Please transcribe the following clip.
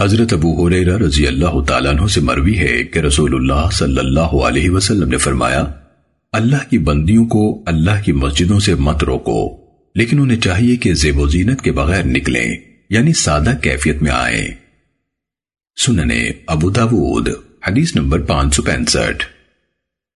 حضرت ابو حریرہ رضی اللہ تعالیٰ عنہ سے مروی ہے کہ رسول اللہ صلی اللہ علیہ وسلم نے فرمایا، اللہ کی بندیوں کو اللہ کی مسجدوں سے مت روکو، لیکن انہیں چاہیے کہ زیب و زینت کے بغیر نکلیں یعنی سادہ کیفیت میں آئیں۔ سننے ابو داود، حدیث نمبر پانچ سو پینسٹھ۔